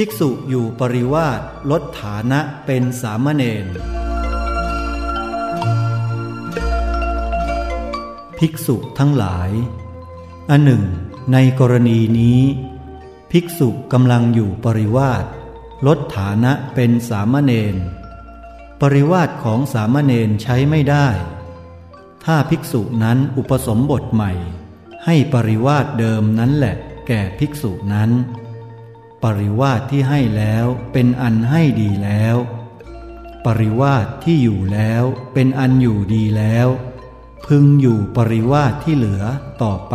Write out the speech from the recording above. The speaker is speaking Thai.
ภิกษุอยู่ปริวาสลดฐานะเป็นสามเณรภิกษุทั้งหลาย อันหนึ่ง ในกรณีนี้ ภิกษุกำลังอยู่ปริวาสลดฐานะเป็นสามเณรปริวาสของสามเณรใช้ไม่ได้ ถ้าภิกษุนั้นอุปสมบทใหม่ ให้ปริวาสเดิมนั้นแหละแก่ภิกษุนั้น ปริวาสที่ให้แล้วเป็นอันให้ดีแล้ว ปริวาสที่อยู่แล้วเป็นอันอยู่ดีแล้ว พึงอยู่ปริวาสที่เหลือต่อไป